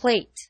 plate.